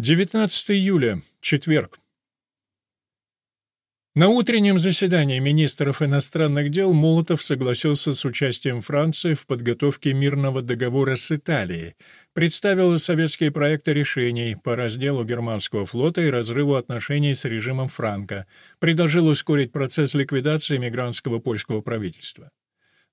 19 июля, четверг. На утреннем заседании министров иностранных дел Молотов согласился с участием Франции в подготовке мирного договора с Италией, представил советские проекты решений по разделу германского флота и разрыву отношений с режимом Франко, предложил ускорить процесс ликвидации мигрантского польского правительства.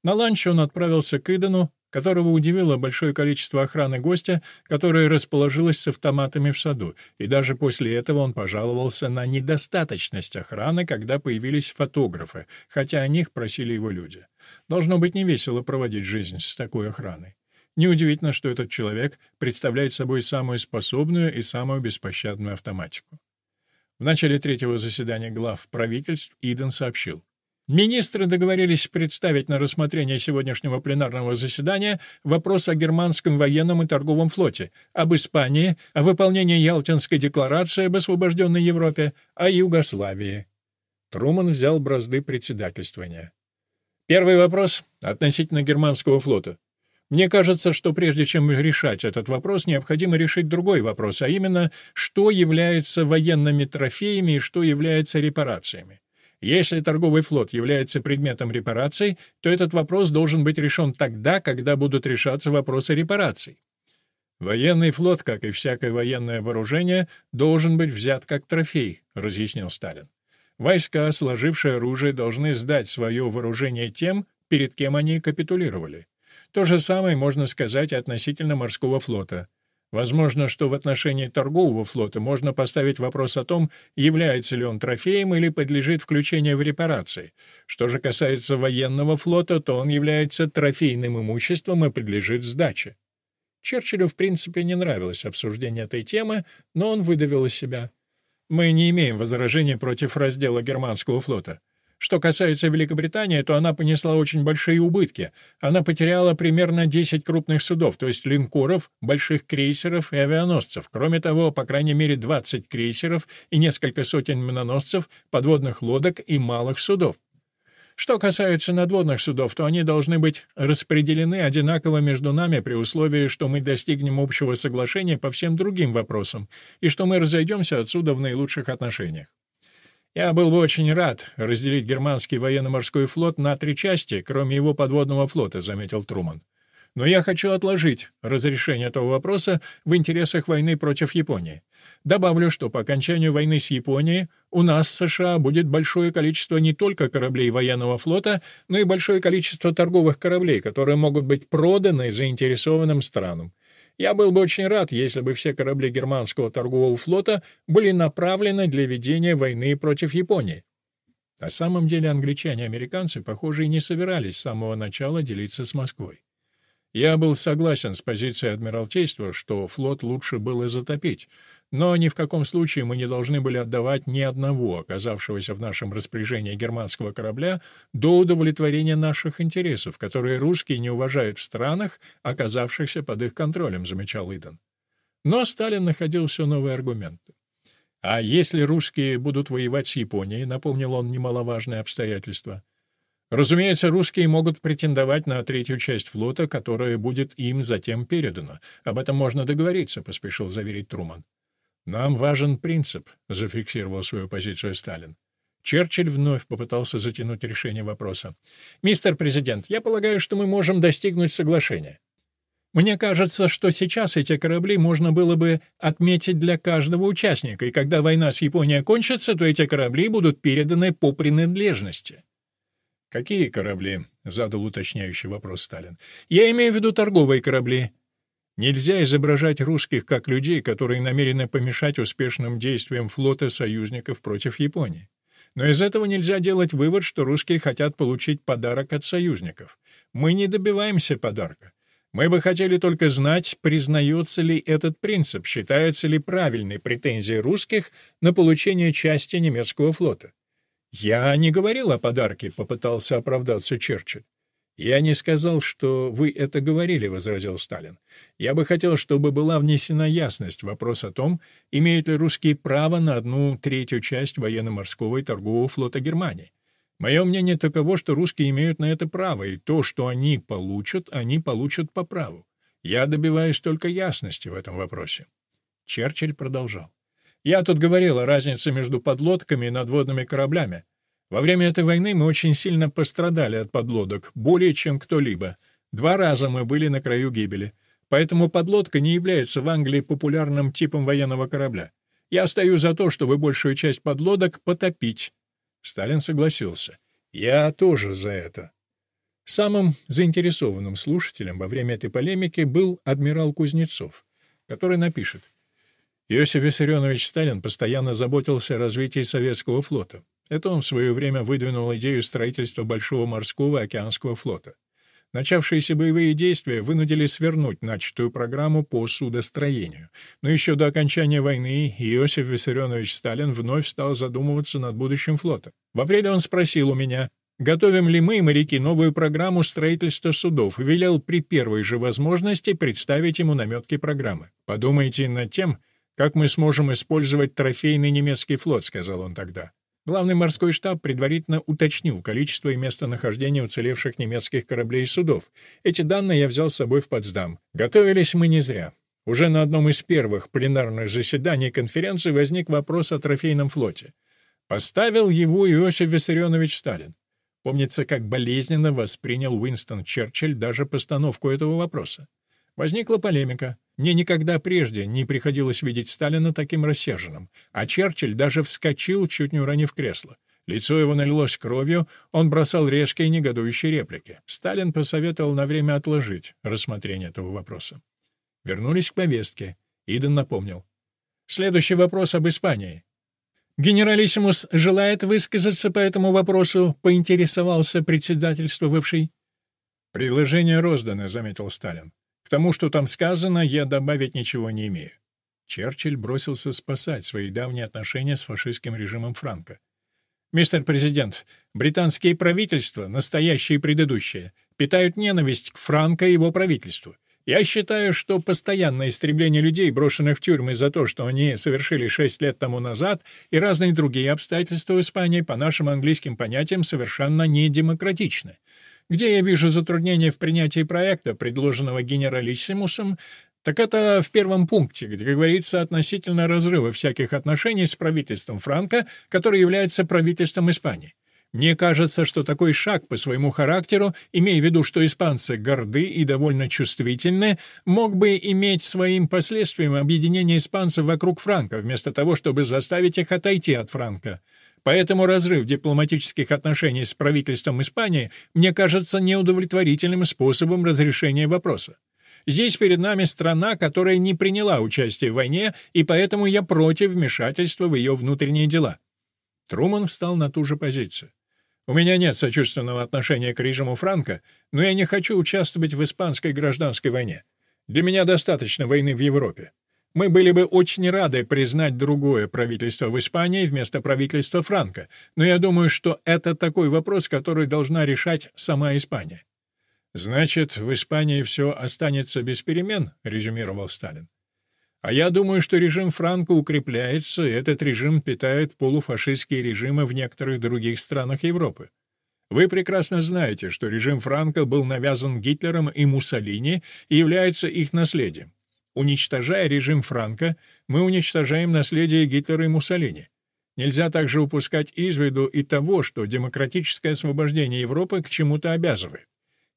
На ланч он отправился к Идену, которого удивило большое количество охраны гостя, которая расположилась с автоматами в саду, и даже после этого он пожаловался на недостаточность охраны, когда появились фотографы, хотя о них просили его люди. Должно быть невесело проводить жизнь с такой охраной. Неудивительно, что этот человек представляет собой самую способную и самую беспощадную автоматику. В начале третьего заседания глав правительств Иден сообщил. Министры договорились представить на рассмотрение сегодняшнего пленарного заседания вопрос о германском военном и торговом флоте, об Испании, о выполнении Ялтинской декларации об освобожденной Европе, о Югославии. Труман взял бразды председательствования. Первый вопрос относительно германского флота. Мне кажется, что прежде чем решать этот вопрос, необходимо решить другой вопрос, а именно, что является военными трофеями и что является репарациями. Если торговый флот является предметом репараций, то этот вопрос должен быть решен тогда, когда будут решаться вопросы репараций. «Военный флот, как и всякое военное вооружение, должен быть взят как трофей», — разъяснил Сталин. «Войска, сложившие оружие, должны сдать свое вооружение тем, перед кем они капитулировали. То же самое можно сказать относительно морского флота. Возможно, что в отношении торгового флота можно поставить вопрос о том, является ли он трофеем или подлежит включению в репарации. Что же касается военного флота, то он является трофейным имуществом и подлежит сдаче. Черчиллю, в принципе, не нравилось обсуждение этой темы, но он выдавил из себя. «Мы не имеем возражений против раздела германского флота. Что касается Великобритании, то она понесла очень большие убытки. Она потеряла примерно 10 крупных судов, то есть линкоров, больших крейсеров и авианосцев. Кроме того, по крайней мере 20 крейсеров и несколько сотен миноносцев, подводных лодок и малых судов. Что касается надводных судов, то они должны быть распределены одинаково между нами при условии, что мы достигнем общего соглашения по всем другим вопросам и что мы разойдемся отсюда в наилучших отношениях. Я был бы очень рад разделить германский военно-морской флот на три части, кроме его подводного флота, заметил Труман. Но я хочу отложить разрешение этого вопроса в интересах войны против Японии. Добавлю, что по окончанию войны с Японией у нас в США будет большое количество не только кораблей военного флота, но и большое количество торговых кораблей, которые могут быть проданы заинтересованным странам. Я был бы очень рад, если бы все корабли германского торгового флота были направлены для ведения войны против Японии. На самом деле англичане и американцы, похоже, и не собирались с самого начала делиться с Москвой. Я был согласен с позицией Адмиралтейства, что флот лучше было затопить, но ни в каком случае мы не должны были отдавать ни одного оказавшегося в нашем распоряжении германского корабля до удовлетворения наших интересов, которые русские не уважают в странах, оказавшихся под их контролем, замечал Иден. Но Сталин находил все новые аргументы. А если русские будут воевать с Японией, напомнил он немаловажное обстоятельство — Разумеется, русские могут претендовать на третью часть флота, которая будет им затем передана. Об этом можно договориться, поспешил заверить Труман. Нам важен принцип, зафиксировал свою позицию Сталин. Черчилль вновь попытался затянуть решение вопроса. «Мистер президент, я полагаю, что мы можем достигнуть соглашения. Мне кажется, что сейчас эти корабли можно было бы отметить для каждого участника, и когда война с Японией кончится, то эти корабли будут переданы по принадлежности». «Какие корабли?» — задал уточняющий вопрос Сталин. «Я имею в виду торговые корабли». Нельзя изображать русских как людей, которые намерены помешать успешным действиям флота союзников против Японии. Но из этого нельзя делать вывод, что русские хотят получить подарок от союзников. Мы не добиваемся подарка. Мы бы хотели только знать, признается ли этот принцип, считаются ли правильной претензии русских на получение части немецкого флота. «Я не говорил о подарке», — попытался оправдаться Черчилль. «Я не сказал, что вы это говорили», — возразил Сталин. «Я бы хотел, чтобы была внесена ясность в вопрос о том, имеют ли русские право на одну третью часть военно-морского и торгового флота Германии. Мое мнение таково, что русские имеют на это право, и то, что они получат, они получат по праву. Я добиваюсь только ясности в этом вопросе». Черчилль продолжал. «Я тут говорил о разнице между подлодками и надводными кораблями. Во время этой войны мы очень сильно пострадали от подлодок, более чем кто-либо. Два раза мы были на краю гибели. Поэтому подлодка не является в Англии популярным типом военного корабля. Я стою за то, чтобы большую часть подлодок потопить». Сталин согласился. «Я тоже за это». Самым заинтересованным слушателем во время этой полемики был адмирал Кузнецов, который напишет Иосиф Виссарионович Сталин постоянно заботился о развитии советского флота. Это он в свое время выдвинул идею строительства большого морского океанского флота. Начавшиеся боевые действия вынудили свернуть начатую программу по судостроению. Но еще до окончания войны Иосиф Виссарионович Сталин вновь стал задумываться над будущим флота. В апреле он спросил у меня, готовим ли мы, моряки, новую программу строительства судов, и велел при первой же возможности представить ему наметки программы. Подумайте над тем, как мы сможем использовать трофейный немецкий флот, сказал он тогда. Главный морской штаб предварительно уточнил количество и местонахождение уцелевших немецких кораблей и судов. Эти данные я взял с собой в Потсдам. Готовились мы не зря. Уже на одном из первых пленарных заседаний конференции возник вопрос о трофейном флоте. Поставил его Иосиф Виссарионович Сталин. Помнится, как болезненно воспринял Уинстон Черчилль даже постановку этого вопроса. Возникла полемика. Мне никогда прежде не приходилось видеть Сталина таким рассерженным, а Черчилль даже вскочил, чуть не уронив кресло. Лицо его налилось кровью, он бросал резкие негодующие реплики. Сталин посоветовал на время отложить рассмотрение этого вопроса. Вернулись к повестке. Иден напомнил. Следующий вопрос об Испании. «Генералиссимус желает высказаться по этому вопросу», — поинтересовался председательствовавший. «Предложение роздано», — заметил Сталин. К тому, что там сказано, я добавить ничего не имею. Черчилль бросился спасать свои давние отношения с фашистским режимом Франка. «Мистер Президент, британские правительства, настоящие и предыдущие, питают ненависть к Франко и его правительству. Я считаю, что постоянное истребление людей, брошенных в тюрьмы за то, что они совершили шесть лет тому назад, и разные другие обстоятельства в Испании, по нашим английским понятиям, совершенно недемократичны. Где я вижу затруднения в принятии проекта, предложенного генералиссимусом, так это в первом пункте, где говорится относительно разрыва всяких отношений с правительством Франка, который является правительством Испании. Мне кажется, что такой шаг по своему характеру, имея в виду, что испанцы горды и довольно чувствительны, мог бы иметь своим последствием объединение испанцев вокруг Франка, вместо того, чтобы заставить их отойти от Франка. Поэтому разрыв дипломатических отношений с правительством Испании мне кажется неудовлетворительным способом разрешения вопроса. Здесь перед нами страна, которая не приняла участие в войне, и поэтому я против вмешательства в ее внутренние дела». Труман встал на ту же позицию. «У меня нет сочувственного отношения к режиму Франка, но я не хочу участвовать в испанской гражданской войне. Для меня достаточно войны в Европе. Мы были бы очень рады признать другое правительство в Испании вместо правительства Франка, но я думаю, что это такой вопрос, который должна решать сама Испания. «Значит, в Испании все останется без перемен», — резюмировал Сталин. «А я думаю, что режим Франко укрепляется, и этот режим питает полуфашистские режимы в некоторых других странах Европы. Вы прекрасно знаете, что режим Франко был навязан Гитлером и Муссолини и является их наследием. Уничтожая режим Франка, мы уничтожаем наследие Гитлера и Муссолини. Нельзя также упускать из виду и того, что демократическое освобождение Европы к чему-то обязывает.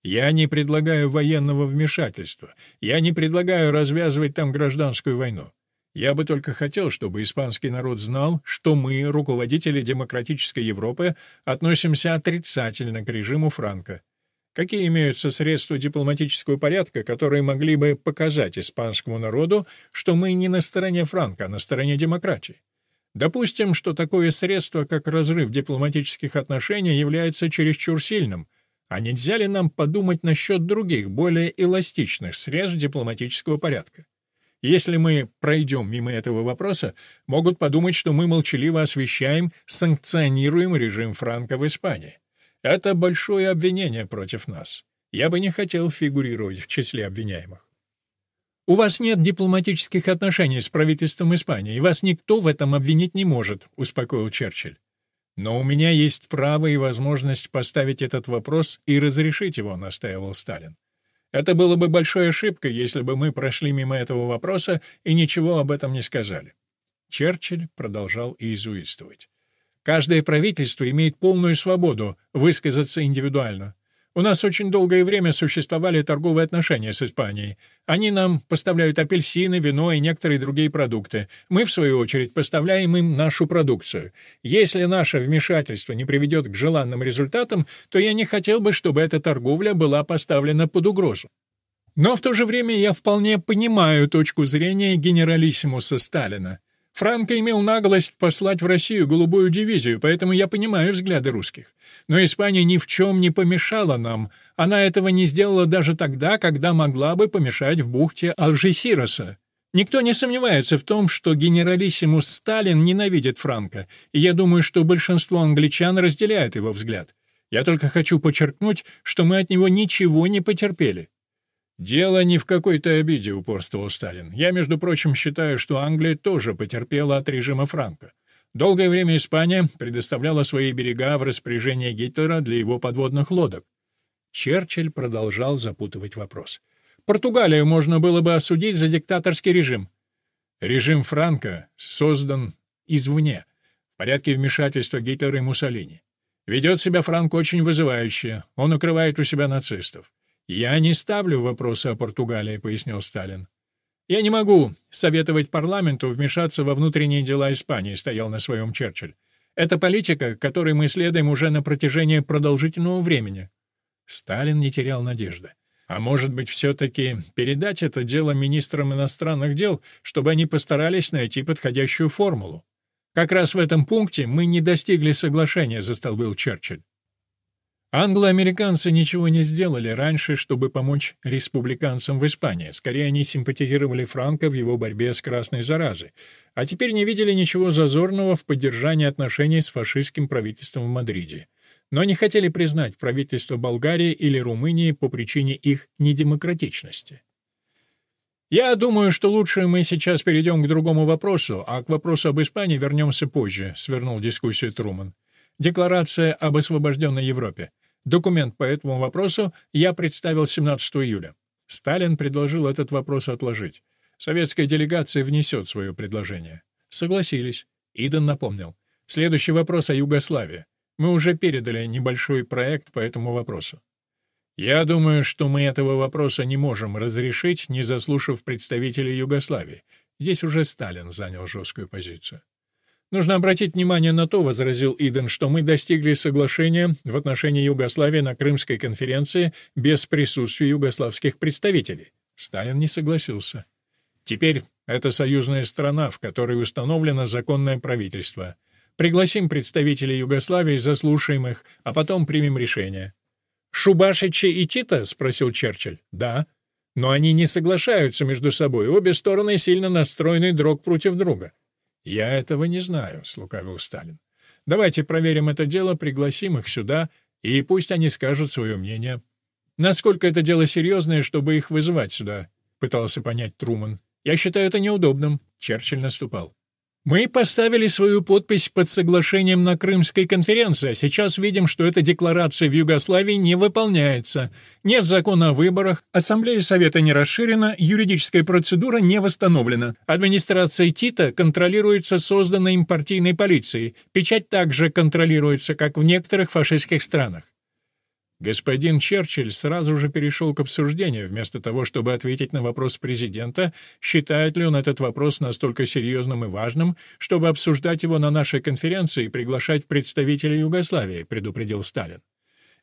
Я не предлагаю военного вмешательства, я не предлагаю развязывать там гражданскую войну. Я бы только хотел, чтобы испанский народ знал, что мы, руководители демократической Европы, относимся отрицательно к режиму Франка. Какие имеются средства дипломатического порядка, которые могли бы показать испанскому народу, что мы не на стороне Франка, а на стороне демократии? Допустим, что такое средство, как разрыв дипломатических отношений, является чересчур сильным, а нельзя ли нам подумать насчет других, более эластичных средств дипломатического порядка? Если мы пройдем мимо этого вопроса, могут подумать, что мы молчаливо освещаем, санкционируем режим Франка в Испании. Это большое обвинение против нас. Я бы не хотел фигурировать в числе обвиняемых. У вас нет дипломатических отношений с правительством Испании, и вас никто в этом обвинить не может, успокоил Черчилль. Но у меня есть право и возможность поставить этот вопрос и разрешить его, настаивал Сталин. Это было бы большой ошибкой, если бы мы прошли мимо этого вопроса и ничего об этом не сказали. Черчилль продолжал иезуитствовать. Каждое правительство имеет полную свободу высказаться индивидуально. У нас очень долгое время существовали торговые отношения с Испанией. Они нам поставляют апельсины, вино и некоторые другие продукты. Мы, в свою очередь, поставляем им нашу продукцию. Если наше вмешательство не приведет к желанным результатам, то я не хотел бы, чтобы эта торговля была поставлена под угрозу. Но в то же время я вполне понимаю точку зрения генералиссимуса Сталина. Франко имел наглость послать в Россию голубую дивизию, поэтому я понимаю взгляды русских. Но Испания ни в чем не помешала нам. Она этого не сделала даже тогда, когда могла бы помешать в бухте Алжесироса. Никто не сомневается в том, что генералиссимус Сталин ненавидит Франко, и я думаю, что большинство англичан разделяет его взгляд. Я только хочу подчеркнуть, что мы от него ничего не потерпели. «Дело не в какой-то обиде», — упорствовал Сталин. «Я, между прочим, считаю, что Англия тоже потерпела от режима Франка. Долгое время Испания предоставляла свои берега в распоряжение Гитлера для его подводных лодок». Черчилль продолжал запутывать вопрос. «Португалию можно было бы осудить за диктаторский режим». Режим Франка создан извне, в порядке вмешательства Гитлера и Муссолини. Ведет себя Франк очень вызывающе, он укрывает у себя нацистов. «Я не ставлю вопроса о Португалии», — пояснил Сталин. «Я не могу советовать парламенту вмешаться во внутренние дела Испании», — стоял на своем Черчилль. «Это политика, которой мы следуем уже на протяжении продолжительного времени». Сталин не терял надежды. А может быть, все-таки передать это дело министрам иностранных дел, чтобы они постарались найти подходящую формулу? Как раз в этом пункте мы не достигли соглашения, застолбил Черчилль. Англо-американцы ничего не сделали раньше, чтобы помочь республиканцам в Испании. Скорее, они симпатизировали Франко в его борьбе с красной заразой, а теперь не видели ничего зазорного в поддержании отношений с фашистским правительством в Мадриде. Но не хотели признать правительство Болгарии или Румынии по причине их недемократичности. «Я думаю, что лучше мы сейчас перейдем к другому вопросу, а к вопросу об Испании вернемся позже», — свернул дискуссию Труман. «Декларация об освобожденной Европе. Документ по этому вопросу я представил 17 июля. Сталин предложил этот вопрос отложить. Советская делегация внесет свое предложение. Согласились. Иден напомнил. Следующий вопрос о Югославии. Мы уже передали небольшой проект по этому вопросу. Я думаю, что мы этого вопроса не можем разрешить, не заслушав представителей Югославии. Здесь уже Сталин занял жесткую позицию. Нужно обратить внимание на то, возразил Иден, что мы достигли соглашения в отношении Югославии на Крымской конференции без присутствия югославских представителей. Сталин не согласился. Теперь это союзная страна, в которой установлено законное правительство. Пригласим представителей Югославии, заслушаем их, а потом примем решение. «Шубашичи и Тита?» — спросил Черчилль. «Да». Но они не соглашаются между собой, обе стороны сильно настроены друг против друга. «Я этого не знаю», — слукавил Сталин. «Давайте проверим это дело, пригласим их сюда, и пусть они скажут свое мнение». «Насколько это дело серьезное, чтобы их вызывать сюда?» — пытался понять Труман. «Я считаю это неудобным», — Черчилль наступал. Мы поставили свою подпись под соглашением на Крымской конференции, а сейчас видим, что эта декларация в Югославии не выполняется. Нет закона о выборах, Ассамблея Совета не расширена, юридическая процедура не восстановлена. Администрация Тита контролируется созданной им партийной полицией. Печать также контролируется, как в некоторых фашистских странах. Господин Черчилль сразу же перешел к обсуждению, вместо того, чтобы ответить на вопрос президента, считает ли он этот вопрос настолько серьезным и важным, чтобы обсуждать его на нашей конференции и приглашать представителей Югославии, предупредил Сталин.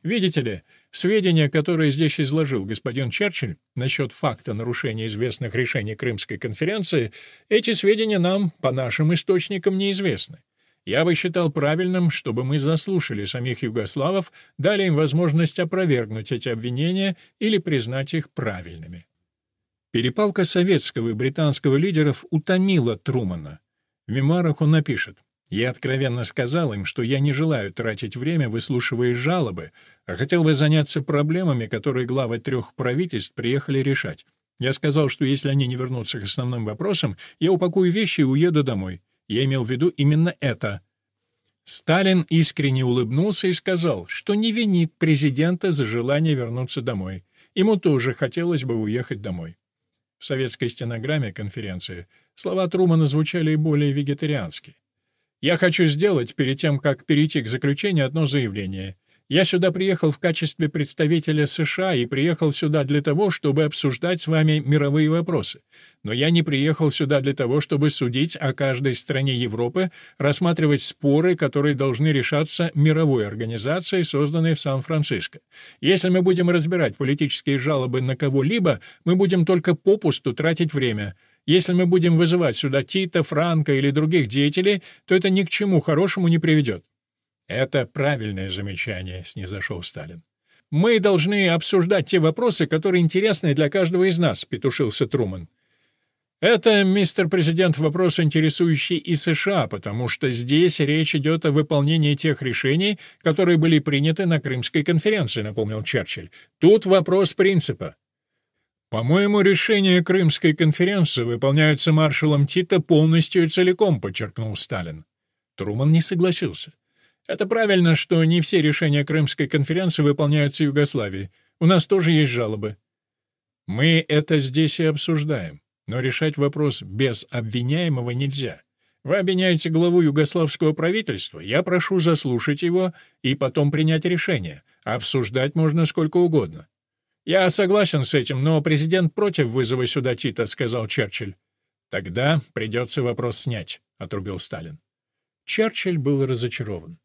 Видите ли, сведения, которые здесь изложил господин Черчилль насчет факта нарушения известных решений Крымской конференции, эти сведения нам, по нашим источникам, неизвестны. Я бы считал правильным, чтобы мы заслушали самих югославов, дали им возможность опровергнуть эти обвинения или признать их правильными. Перепалка советского и британского лидеров утомила Трумана. В мемуарах он напишет «Я откровенно сказал им, что я не желаю тратить время, выслушивая жалобы, а хотел бы заняться проблемами, которые главы трех правительств приехали решать. Я сказал, что если они не вернутся к основным вопросам, я упакую вещи и уеду домой. Я имел в виду именно это. Сталин искренне улыбнулся и сказал, что не винит президента за желание вернуться домой. Ему тоже хотелось бы уехать домой. В советской стенограмме конференции слова Трумана звучали более вегетариански. «Я хочу сделать, перед тем, как перейти к заключению, одно заявление. Я сюда приехал в качестве представителя США и приехал сюда для того, чтобы обсуждать с вами мировые вопросы. Но я не приехал сюда для того, чтобы судить о каждой стране Европы, рассматривать споры, которые должны решаться мировой организацией, созданной в Сан-Франциско. Если мы будем разбирать политические жалобы на кого-либо, мы будем только попусту тратить время. Если мы будем вызывать сюда Тита, Франка или других деятелей, то это ни к чему хорошему не приведет. «Это правильное замечание», — снизошел Сталин. «Мы должны обсуждать те вопросы, которые интересны для каждого из нас», — петушился Труман. «Это, мистер президент, вопрос, интересующий и США, потому что здесь речь идет о выполнении тех решений, которые были приняты на Крымской конференции», — напомнил Черчилль. «Тут вопрос принципа». «По-моему, решения Крымской конференции выполняются маршалом Тита полностью и целиком», — подчеркнул Сталин. Труман не согласился. Это правильно, что не все решения Крымской конференции выполняются Югославией. У нас тоже есть жалобы. Мы это здесь и обсуждаем. Но решать вопрос без обвиняемого нельзя. Вы обвиняете главу югославского правительства, я прошу заслушать его и потом принять решение. Обсуждать можно сколько угодно. «Я согласен с этим, но президент против вызова сюда Тита», — сказал Черчилль. «Тогда придется вопрос снять», — отрубил Сталин. Черчилль был разочарован.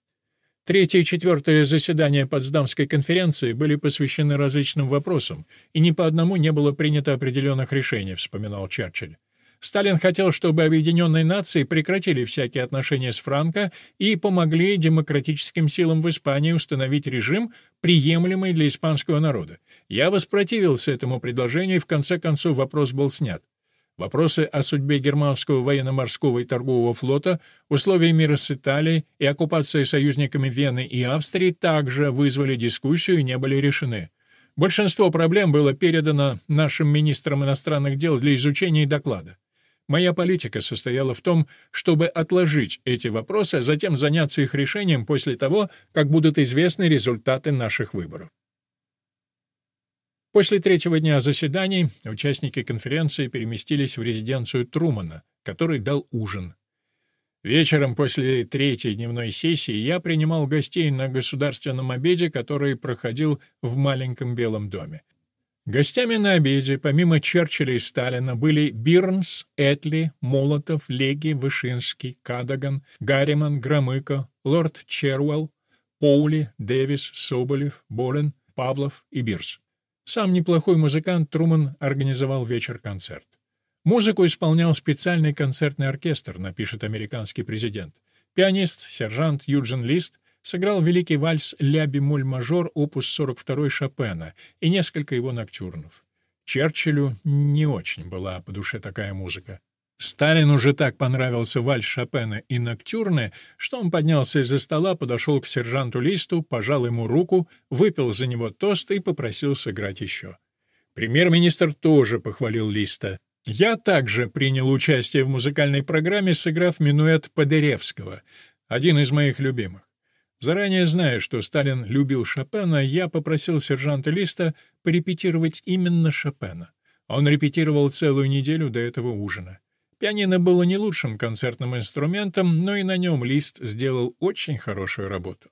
Третье и четвертое заседания Потсдамской конференции были посвящены различным вопросам, и ни по одному не было принято определенных решений, вспоминал Черчилль. Сталин хотел, чтобы объединенные нации прекратили всякие отношения с Франко и помогли демократическим силам в Испании установить режим, приемлемый для испанского народа. Я воспротивился этому предложению, и в конце концов вопрос был снят. Вопросы о судьбе германского военно-морского и торгового флота, условия мира с Италией и оккупации союзниками Вены и Австрии также вызвали дискуссию и не были решены. Большинство проблем было передано нашим министрам иностранных дел для изучения и доклада. Моя политика состояла в том, чтобы отложить эти вопросы, а затем заняться их решением после того, как будут известны результаты наших выборов. После третьего дня заседаний участники конференции переместились в резиденцию Трумана, который дал ужин. Вечером после третьей дневной сессии я принимал гостей на государственном обеде, который проходил в маленьком Белом доме. Гостями на обеде, помимо Черчилля и Сталина, были Бирнс, Этли, Молотов, Леги, Вышинский, Кадаган, Гарриман, Громыко, лорд Черуэлл, Поули, Дэвис, Соболев, Болин, Павлов и Бирс. Сам неплохой музыкант Труман организовал вечер-концерт. Музыку исполнял специальный концертный оркестр, напишет американский президент. Пианист, сержант Юджин Лист сыграл великий вальс «Ля бемоль-мажор» опус 42 Шопена и несколько его ноктюрнов. Черчиллю не очень была по душе такая музыка. Сталин уже так понравился вальс Шопена и Ноктюрне, что он поднялся из-за стола, подошел к сержанту Листу, пожал ему руку, выпил за него тост и попросил сыграть еще. Премьер-министр тоже похвалил Листа. «Я также принял участие в музыкальной программе, сыграв минуэт Подеревского, один из моих любимых. Заранее зная, что Сталин любил Шопена, я попросил сержанта Листа порепетировать именно Шопена. Он репетировал целую неделю до этого ужина. Пианино было не лучшим концертным инструментом, но и на нем Лист сделал очень хорошую работу.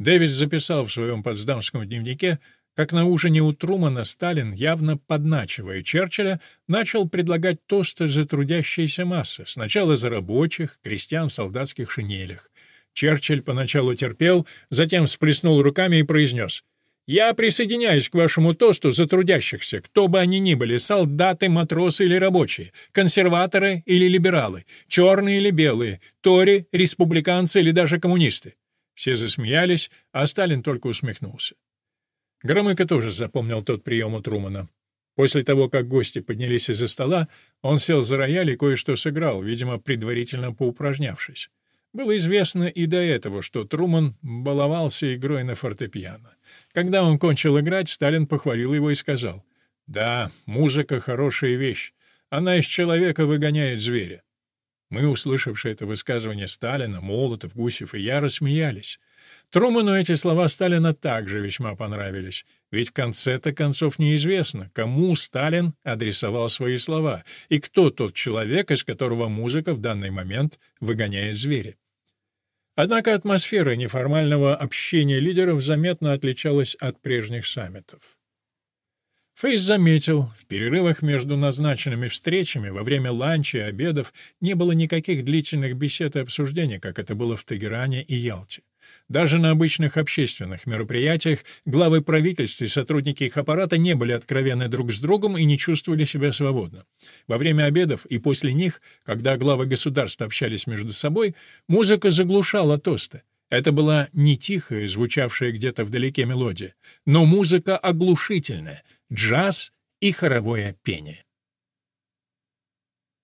Дэвис записал в своем потсдамском дневнике, как на ужине у Трумана Сталин, явно подначивая Черчилля, начал предлагать тосты за трудящиеся массы, сначала за рабочих, крестьян в солдатских шинелях. Черчилль поначалу терпел, затем всплеснул руками и произнес — я присоединяюсь к вашему тосту за трудящихся, кто бы они ни были, солдаты, матросы или рабочие, консерваторы или либералы, черные или белые, тори, республиканцы или даже коммунисты. Все засмеялись, а Сталин только усмехнулся. Громыко тоже запомнил тот прием у Трумана. После того, как гости поднялись из-за стола, он сел за рояль и кое-что сыграл, видимо, предварительно поупражнявшись. Было известно и до этого, что Труман баловался игрой на фортепиано. Когда он кончил играть, Сталин похвалил его и сказал, «Да, музыка — хорошая вещь. Она из человека выгоняет зверя». Мы, услышавшие это высказывание Сталина, Молотов, Гусев и я, рассмеялись. Труману эти слова Сталина также весьма понравились, ведь в конце-то концов неизвестно, кому Сталин адресовал свои слова и кто тот человек, из которого музыка в данный момент выгоняет зверя. Однако атмосфера неформального общения лидеров заметно отличалась от прежних саммитов. Фейс заметил, в перерывах между назначенными встречами во время ланча и обедов не было никаких длительных бесед и обсуждений, как это было в Тегеране и Ялте. Даже на обычных общественных мероприятиях главы правительств и сотрудники их аппарата не были откровенны друг с другом и не чувствовали себя свободно. Во время обедов и после них, когда главы государств общались между собой, музыка заглушала тосты. Это была не тихая, звучавшая где-то вдалеке мелодия, но музыка оглушительная — джаз и хоровое пение.